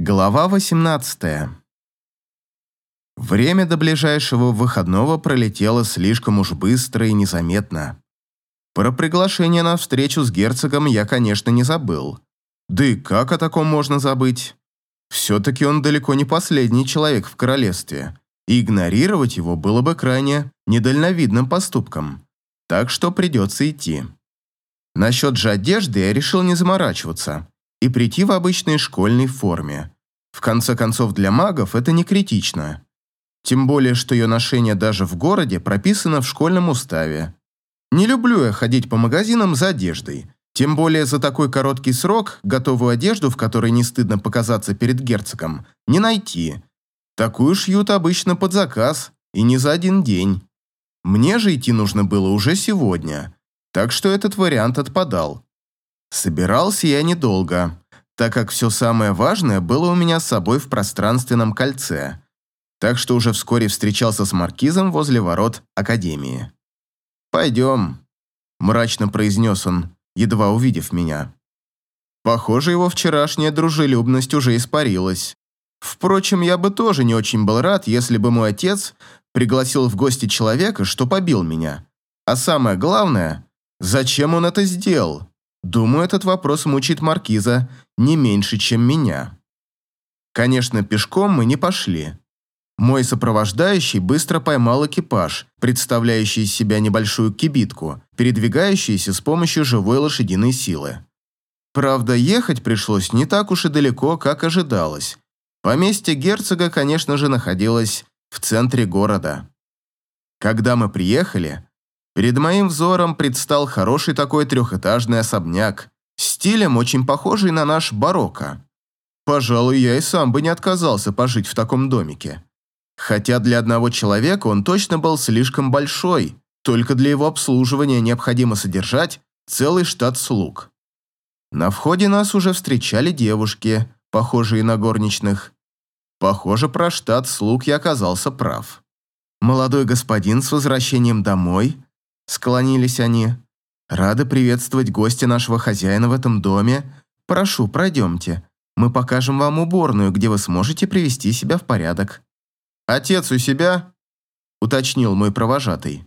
Глава 18. Время до ближайшего выходного пролетело слишком уж быстро и незаметно. Про приглашение на встречу с герцогом я, конечно, не забыл. Да и как о таком можно забыть? Все-таки он далеко не последний человек в королевстве, и игнорировать его было бы крайне недальновидным поступком. Так что придется идти. Насчет же одежды я решил не заморачиваться и прийти в обычной школьной форме. В конце концов, для магов это не критично. Тем более, что ее ношение даже в городе прописано в школьном уставе. Не люблю я ходить по магазинам за одеждой. Тем более за такой короткий срок готовую одежду, в которой не стыдно показаться перед герцогом, не найти. Такую шьют обычно под заказ, и не за один день. Мне же идти нужно было уже сегодня, так что этот вариант отпадал. Собирался я недолго, так как все самое важное было у меня с собой в пространственном кольце, так что уже вскоре встречался с маркизом возле ворот Академии. «Пойдем», – мрачно произнес он, едва увидев меня. Похоже, его вчерашняя дружелюбность уже испарилась. Впрочем, я бы тоже не очень был рад, если бы мой отец пригласил в гости человека, что побил меня. А самое главное, зачем он это сделал? Думаю, этот вопрос мучит Маркиза не меньше, чем меня. Конечно, пешком мы не пошли. Мой сопровождающий быстро поймал экипаж, представляющий из себя небольшую кибитку, передвигающуюся с помощью живой лошадиной силы. Правда, ехать пришлось не так уж и далеко, как ожидалось. Поместье герцога, конечно же, находилось в центре города. Когда мы приехали, Перед моим взором предстал хороший такой трехэтажный особняк, стилем очень похожий на наш барокко. Пожалуй, я и сам бы не отказался пожить в таком домике. Хотя для одного человека он точно был слишком большой, только для его обслуживания необходимо содержать целый штат слуг. На входе нас уже встречали девушки, похожие на горничных. Похоже, про штат слуг я оказался прав. Молодой господин с возвращением домой Склонились они. «Рады приветствовать гостя нашего хозяина в этом доме. Прошу, пройдемте. Мы покажем вам уборную, где вы сможете привести себя в порядок». «Отец у себя?» – уточнил мой провожатый.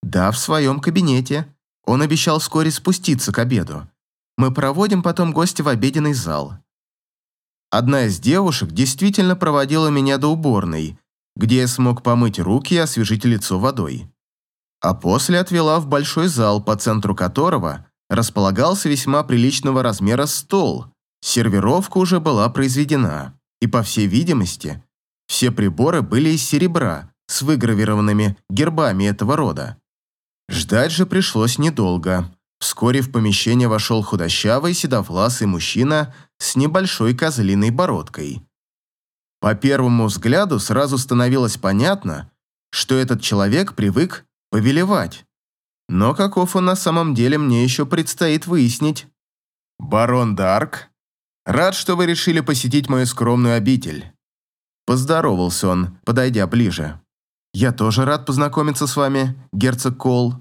«Да, в своем кабинете. Он обещал вскоре спуститься к обеду. Мы проводим потом гостя в обеденный зал». Одна из девушек действительно проводила меня до уборной, где я смог помыть руки и освежить лицо водой а после отвела в большой зал, по центру которого располагался весьма приличного размера стол. Сервировка уже была произведена, и, по всей видимости, все приборы были из серебра с выгравированными гербами этого рода. Ждать же пришлось недолго. Вскоре в помещение вошел худощавый седовласый мужчина с небольшой козлиной бородкой. По первому взгляду сразу становилось понятно, что этот человек привык повелевать. Но каков он на самом деле, мне еще предстоит выяснить. «Барон Дарк, рад, что вы решили посетить мою скромную обитель». Поздоровался он, подойдя ближе. «Я тоже рад познакомиться с вами, герцог Кол».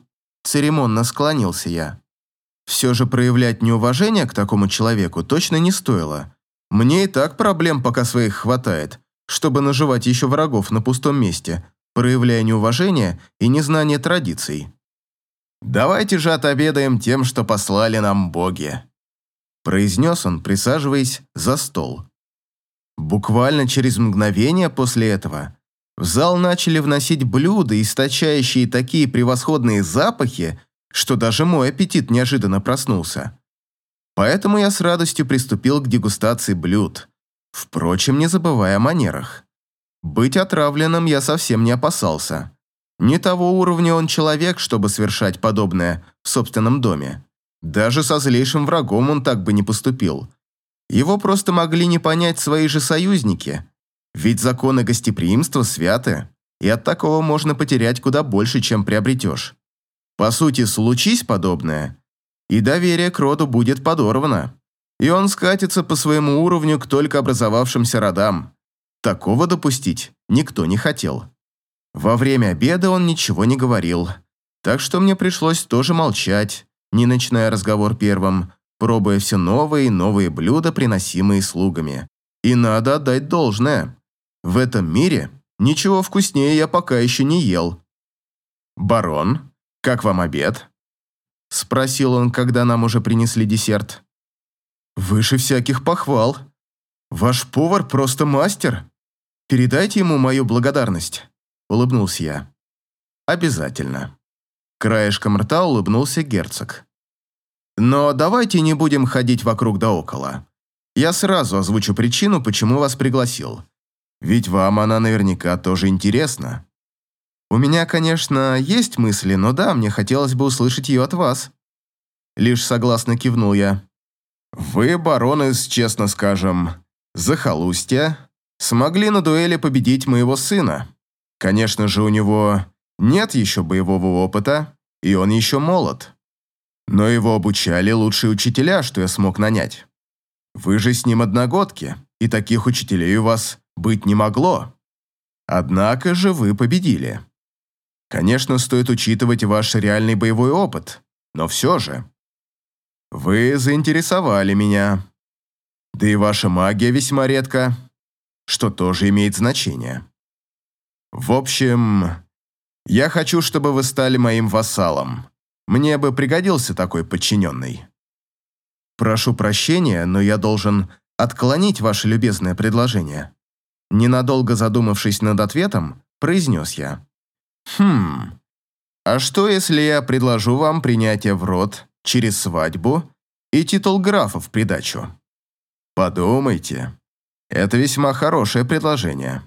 Церемонно склонился я. Все же проявлять неуважение к такому человеку точно не стоило. Мне и так проблем пока своих хватает, чтобы наживать еще врагов на пустом месте, проявляя неуважение и незнание традиций. «Давайте же отобедаем тем, что послали нам боги», произнес он, присаживаясь за стол. Буквально через мгновение после этого в зал начали вносить блюда, источающие такие превосходные запахи, что даже мой аппетит неожиданно проснулся. Поэтому я с радостью приступил к дегустации блюд, впрочем, не забывая о манерах. Быть отравленным я совсем не опасался. Не того уровня он человек, чтобы совершать подобное в собственном доме. Даже со злейшим врагом он так бы не поступил. Его просто могли не понять свои же союзники. Ведь законы гостеприимства святы, и от такого можно потерять куда больше, чем приобретешь. По сути, случись подобное, и доверие к роду будет подорвано, и он скатится по своему уровню к только образовавшимся родам. Такого допустить никто не хотел. Во время обеда он ничего не говорил, так что мне пришлось тоже молчать, не начиная разговор первым, пробуя все новые и новые блюда, приносимые слугами. И надо отдать должное. В этом мире ничего вкуснее я пока еще не ел. «Барон, как вам обед?» Спросил он, когда нам уже принесли десерт. «Выше всяких похвал. Ваш повар просто мастер. Передайте ему мою благодарность», — улыбнулся я. «Обязательно». Краешком рта улыбнулся герцог. «Но давайте не будем ходить вокруг да около. Я сразу озвучу причину, почему вас пригласил. Ведь вам она наверняка тоже интересна. У меня, конечно, есть мысли, но да, мне хотелось бы услышать ее от вас». Лишь согласно кивнул я. «Вы, барон из, честно скажем, захолустья, смогли на дуэли победить моего сына. Конечно же, у него нет еще боевого опыта, и он еще молод. Но его обучали лучшие учителя, что я смог нанять. Вы же с ним одногодки, и таких учителей у вас быть не могло. Однако же вы победили. Конечно, стоит учитывать ваш реальный боевой опыт, но все же. Вы заинтересовали меня. Да и ваша магия весьма редка, что тоже имеет значение. В общем, я хочу, чтобы вы стали моим вассалом. Мне бы пригодился такой подчиненный. Прошу прощения, но я должен отклонить ваше любезное предложение. Ненадолго задумавшись над ответом, произнес я. Хм, а что, если я предложу вам принятие в рот через свадьбу и титул графа в придачу? Подумайте. Это весьма хорошее предложение.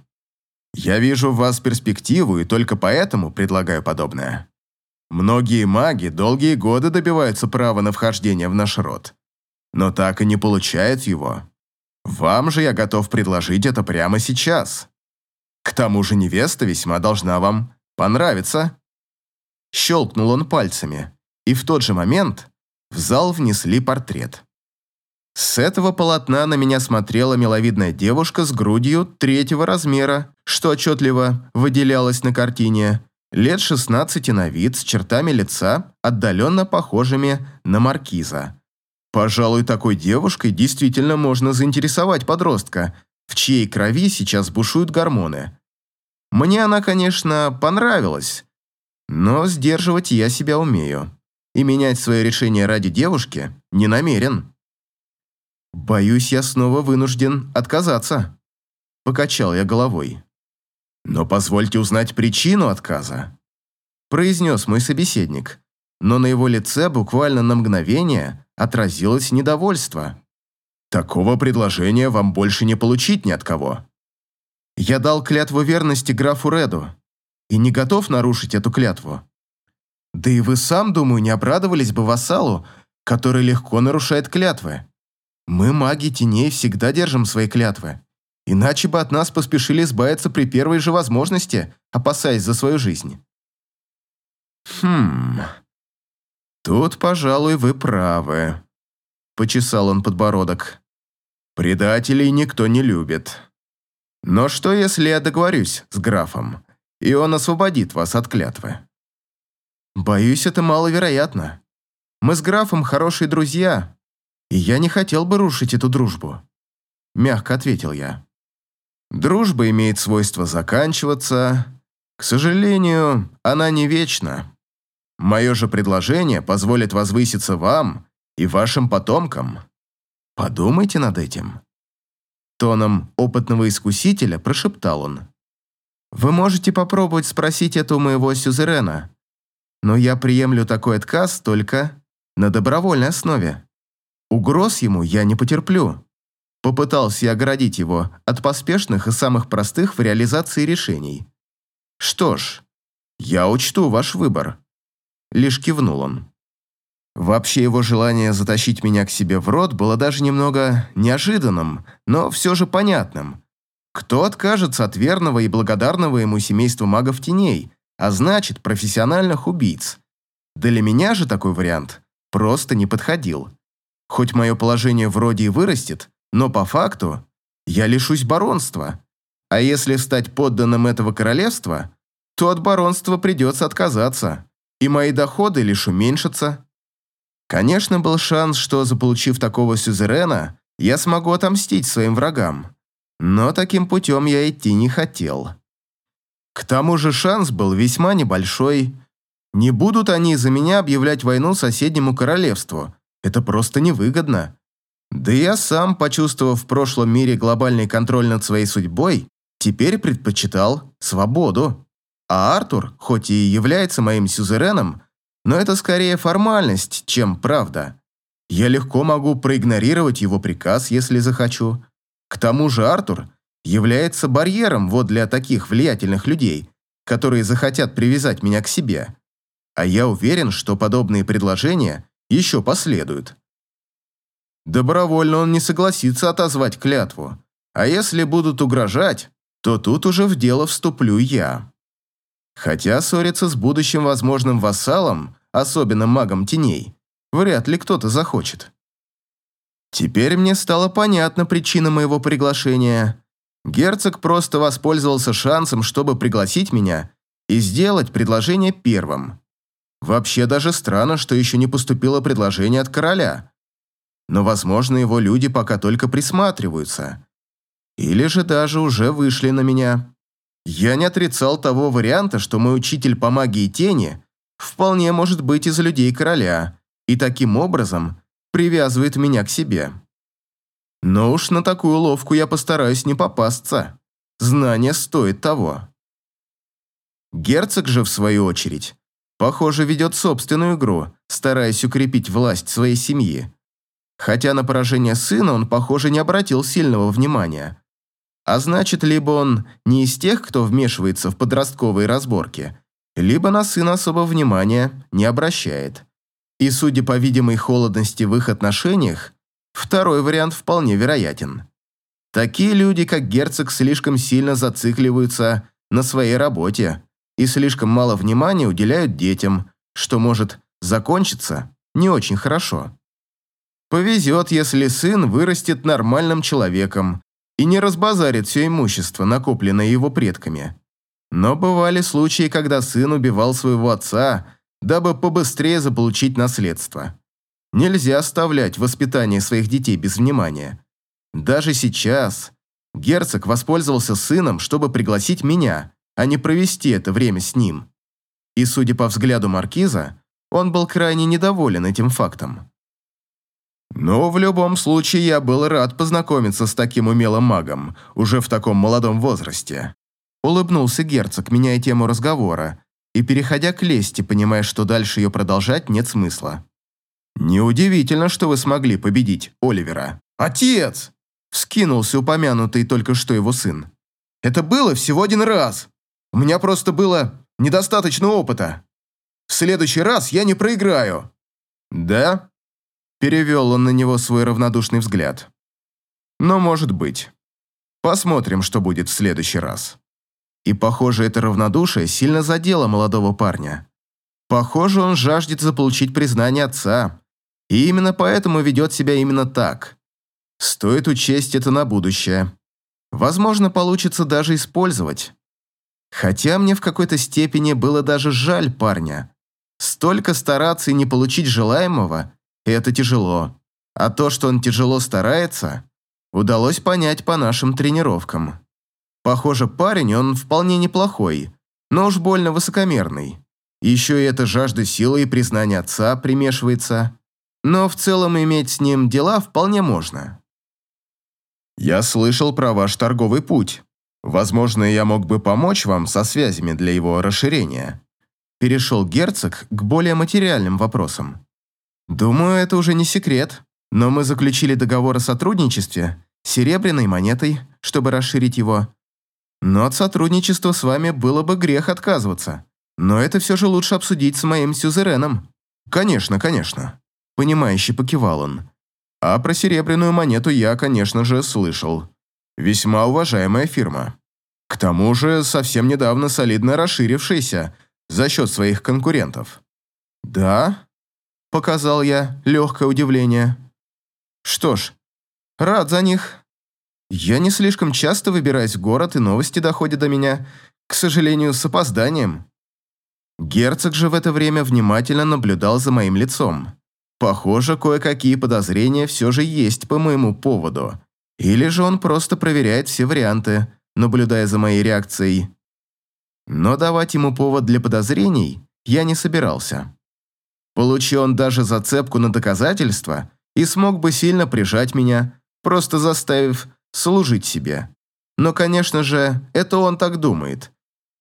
Я вижу в вас перспективу и только поэтому предлагаю подобное. Многие маги долгие годы добиваются права на вхождение в наш род, но так и не получают его. Вам же я готов предложить это прямо сейчас. К тому же невеста весьма должна вам понравиться». Щелкнул он пальцами, и в тот же момент в зал внесли портрет. С этого полотна на меня смотрела миловидная девушка с грудью третьего размера, что отчетливо выделялось на картине, лет 16 на вид, с чертами лица, отдаленно похожими на маркиза. Пожалуй, такой девушкой действительно можно заинтересовать подростка, в чьей крови сейчас бушуют гормоны. Мне она, конечно, понравилась, но сдерживать я себя умею, и менять свое решение ради девушки не намерен. Боюсь, я снова вынужден отказаться. Покачал я головой. Но позвольте узнать причину отказа. Произнес мой собеседник, но на его лице буквально на мгновение отразилось недовольство. «Такого предложения вам больше не получить ни от кого». Я дал клятву верности графу Реду и не готов нарушить эту клятву. Да и вы сам, думаю, не обрадовались бы вассалу, который легко нарушает клятвы. Мы, маги теней, всегда держим свои клятвы. Иначе бы от нас поспешили избавиться при первой же возможности, опасаясь за свою жизнь. Хм... «Тут, пожалуй, вы правы», — почесал он подбородок. «Предателей никто не любит. Но что, если я договорюсь с графом, и он освободит вас от клятвы?» «Боюсь, это маловероятно. Мы с графом хорошие друзья, и я не хотел бы рушить эту дружбу», — мягко ответил я. «Дружба имеет свойство заканчиваться. К сожалению, она не вечна». Мое же предложение позволит возвыситься вам и вашим потомкам. Подумайте над этим». Тоном опытного искусителя прошептал он. «Вы можете попробовать спросить это у моего сюзерена, но я приемлю такой отказ только на добровольной основе. Угроз ему я не потерплю». Попытался я оградить его от поспешных и самых простых в реализации решений. «Что ж, я учту ваш выбор». Лишь кивнул он. Вообще его желание затащить меня к себе в рот было даже немного неожиданным, но все же понятным. Кто откажется от верного и благодарного ему семейства магов теней, а значит, профессиональных убийц? Для меня же такой вариант просто не подходил. Хоть мое положение вроде и вырастет, но по факту я лишусь баронства. А если стать подданным этого королевства, то от баронства придется отказаться и мои доходы лишь уменьшатся. Конечно, был шанс, что, заполучив такого сюзерена, я смогу отомстить своим врагам, Но таким путем я идти не хотел. К тому же шанс был весьма небольшой. Не будут они из-за меня объявлять войну соседнему королевству. Это просто невыгодно. Да я сам, почувствовав в прошлом мире глобальный контроль над своей судьбой, теперь предпочитал свободу. А Артур, хоть и является моим сюзереном, но это скорее формальность, чем правда. Я легко могу проигнорировать его приказ, если захочу. К тому же Артур является барьером вот для таких влиятельных людей, которые захотят привязать меня к себе. А я уверен, что подобные предложения еще последуют. Добровольно он не согласится отозвать клятву, а если будут угрожать, то тут уже в дело вступлю я. Хотя ссориться с будущим возможным вассалом, особенно магом теней, вряд ли кто-то захочет. Теперь мне стала понятна причина моего приглашения. Герцог просто воспользовался шансом, чтобы пригласить меня и сделать предложение первым. Вообще даже странно, что еще не поступило предложение от короля. Но, возможно, его люди пока только присматриваются. Или же даже уже вышли на меня. Я не отрицал того варианта, что мой учитель по магии тени вполне может быть из людей короля, и таким образом привязывает меня к себе. Но уж на такую ловку я постараюсь не попасться. Знание стоит того. Герцог же, в свою очередь, похоже, ведет собственную игру, стараясь укрепить власть своей семьи. Хотя на поражение сына он, похоже, не обратил сильного внимания. А значит, либо он не из тех, кто вмешивается в подростковые разборки, либо на сына особо внимания не обращает. И, судя по видимой холодности в их отношениях, второй вариант вполне вероятен. Такие люди, как герцог, слишком сильно зацикливаются на своей работе и слишком мало внимания уделяют детям, что может закончиться не очень хорошо. Повезет, если сын вырастет нормальным человеком, и не разбазарит все имущество, накопленное его предками. Но бывали случаи, когда сын убивал своего отца, дабы побыстрее заполучить наследство. Нельзя оставлять воспитание своих детей без внимания. Даже сейчас герцог воспользовался сыном, чтобы пригласить меня, а не провести это время с ним. И, судя по взгляду маркиза, он был крайне недоволен этим фактом. Но в любом случае я был рад познакомиться с таким умелым магом, уже в таком молодом возрасте. Улыбнулся герцог, меняя тему разговора, и переходя к лести, понимая, что дальше ее продолжать нет смысла. «Неудивительно, что вы смогли победить Оливера». «Отец!» – вскинулся упомянутый только что его сын. «Это было всего один раз. У меня просто было недостаточно опыта. В следующий раз я не проиграю». «Да?» Перевел он на него свой равнодушный взгляд. Но может быть. Посмотрим, что будет в следующий раз. И, похоже, это равнодушие сильно задело молодого парня. Похоже, он жаждет заполучить признание отца. И именно поэтому ведет себя именно так. Стоит учесть это на будущее. Возможно, получится даже использовать. Хотя мне в какой-то степени было даже жаль парня. Столько стараться и не получить желаемого это тяжело. А то, что он тяжело старается, удалось понять по нашим тренировкам. Похоже, парень он вполне неплохой, но уж больно высокомерный. Еще и эта жажда силы и признания отца примешивается. Но в целом иметь с ним дела вполне можно. Я слышал про ваш торговый путь. Возможно, я мог бы помочь вам со связями для его расширения. Перешел герцог к более материальным вопросам. Думаю, это уже не секрет, но мы заключили договор о сотрудничестве с серебряной монетой, чтобы расширить его. Но от сотрудничества с вами было бы грех отказываться. Но это все же лучше обсудить с моим сюзереном. Конечно, конечно. Понимающе покивал он. А про серебряную монету я, конечно же, слышал. Весьма уважаемая фирма. К тому же, совсем недавно солидно расширившаяся за счет своих конкурентов. Да, Показал я легкое удивление. Что ж, рад за них. Я не слишком часто выбираюсь в город, и новости доходят до меня, к сожалению, с опозданием. Герцог же в это время внимательно наблюдал за моим лицом. Похоже, кое-какие подозрения все же есть по моему поводу. Или же он просто проверяет все варианты, наблюдая за моей реакцией. Но давать ему повод для подозрений я не собирался. Получил он даже зацепку на доказательства и смог бы сильно прижать меня, просто заставив служить себе. Но, конечно же, это он так думает.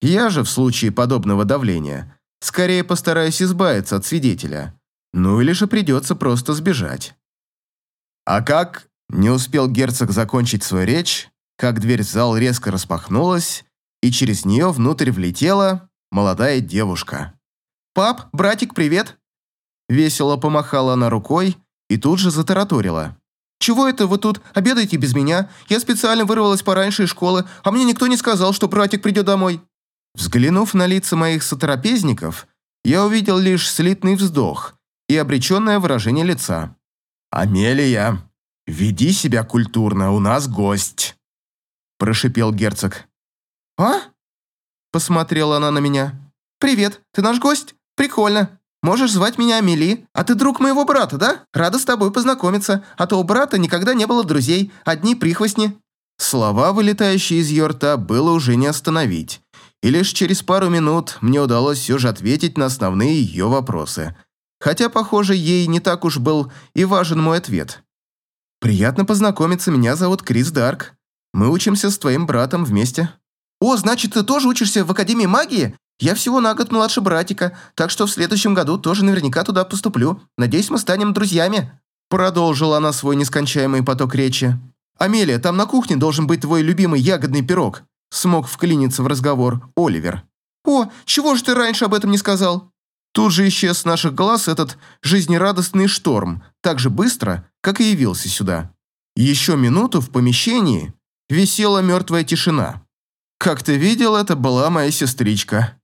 Я же в случае подобного давления скорее постараюсь избавиться от свидетеля. Ну или же придется просто сбежать. А как? Не успел герцог закончить свою речь, как дверь в зал резко распахнулась, и через нее внутрь влетела молодая девушка. «Пап, братик, привет!» Весело помахала она рукой и тут же затараторила. «Чего это вы тут обедаете без меня? Я специально вырвалась пораньше из школы, а мне никто не сказал, что братик придет домой». Взглянув на лица моих сотрапезников, я увидел лишь слитный вздох и обреченное выражение лица. «Амелия, веди себя культурно, у нас гость», – прошипел герцог. «А?» – посмотрела она на меня. «Привет, ты наш гость? Прикольно. Можешь звать меня Амели, а ты друг моего брата, да? Рада с тобой познакомиться, а то у брата никогда не было друзей, одни прихвостни». Слова, вылетающие из ее рта, было уже не остановить. И лишь через пару минут мне удалось все же ответить на основные ее вопросы. Хотя, похоже, ей не так уж был и важен мой ответ. «Приятно познакомиться, меня зовут Крис Дарк. Мы учимся с твоим братом вместе». «О, значит, ты тоже учишься в Академии магии? Я всего на год младше братика, так что в следующем году тоже наверняка туда поступлю. Надеюсь, мы станем друзьями». Продолжила она свой нескончаемый поток речи. «Амелия, там на кухне должен быть твой любимый ягодный пирог», смог вклиниться в разговор Оливер. «О, чего же ты раньше об этом не сказал?» Тут же исчез с наших глаз этот жизнерадостный шторм, так же быстро, как и явился сюда. Еще минуту в помещении висела мертвая тишина. «Как ты видел, это была моя сестричка»,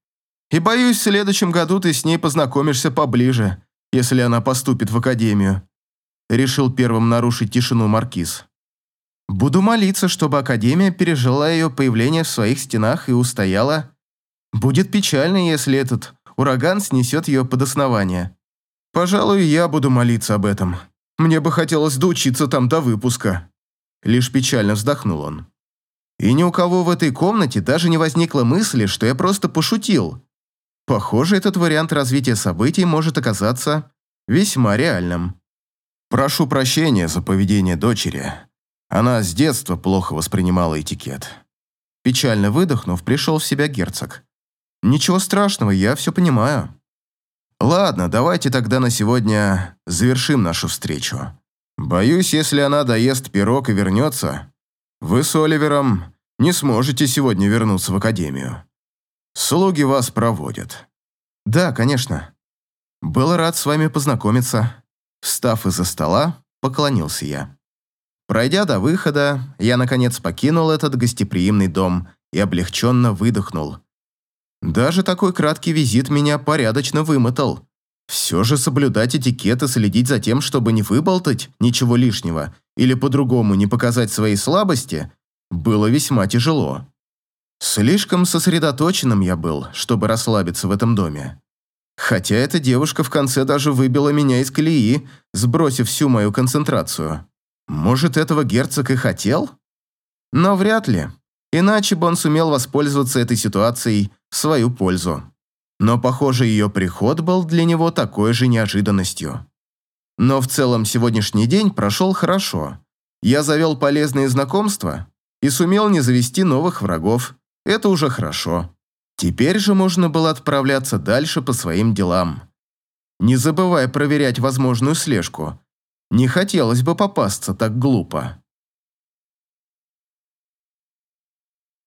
и боюсь, в следующем году ты с ней познакомишься поближе, если она поступит в академию. Решил первым нарушить тишину Маркиз. Буду молиться, чтобы академия пережила ее появление в своих стенах и устояла. Будет печально, если этот ураган снесет ее под основание. Пожалуй, я буду молиться об этом. Мне бы хотелось доучиться там до выпуска. Лишь печально вздохнул он. И ни у кого в этой комнате даже не возникло мысли, что я просто пошутил, Похоже, этот вариант развития событий может оказаться весьма реальным. Прошу прощения за поведение дочери. Она с детства плохо воспринимала этикет. Печально выдохнув, пришел в себя герцог. Ничего страшного, я все понимаю. Ладно, давайте тогда на сегодня завершим нашу встречу. Боюсь, если она доест пирог и вернется, вы с Оливером не сможете сегодня вернуться в академию. Слуги вас проводят. Да, конечно. Был рад с вами познакомиться. Встав из-за стола, поклонился я. Пройдя до выхода, я, наконец, покинул этот гостеприимный дом и облегченно выдохнул. Даже такой краткий визит меня порядочно вымотал. Все же соблюдать этикет и следить за тем, чтобы не выболтать ничего лишнего или по-другому не показать своей слабости, было весьма тяжело. Слишком сосредоточенным я был, чтобы расслабиться в этом доме. Хотя эта девушка в конце даже выбила меня из колеи, сбросив всю мою концентрацию. Может, этого герцог и хотел? Но вряд ли. Иначе бы он сумел воспользоваться этой ситуацией свою пользу. Но, похоже, ее приход был для него такой же неожиданностью. Но в целом сегодняшний день прошел хорошо. Я завел полезные знакомства и сумел не завести новых врагов. Это уже хорошо. Теперь же можно было отправляться дальше по своим делам. Не забывая проверять возможную слежку. Не хотелось бы попасться так глупо.